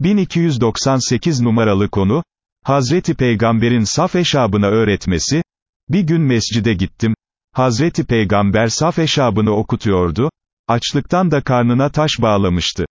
1298 numaralı konu, Hazreti Peygamber'in saf eşabına öğretmesi, bir gün mescide gittim, Hazreti Peygamber saf eşabını okutuyordu, açlıktan da karnına taş bağlamıştı.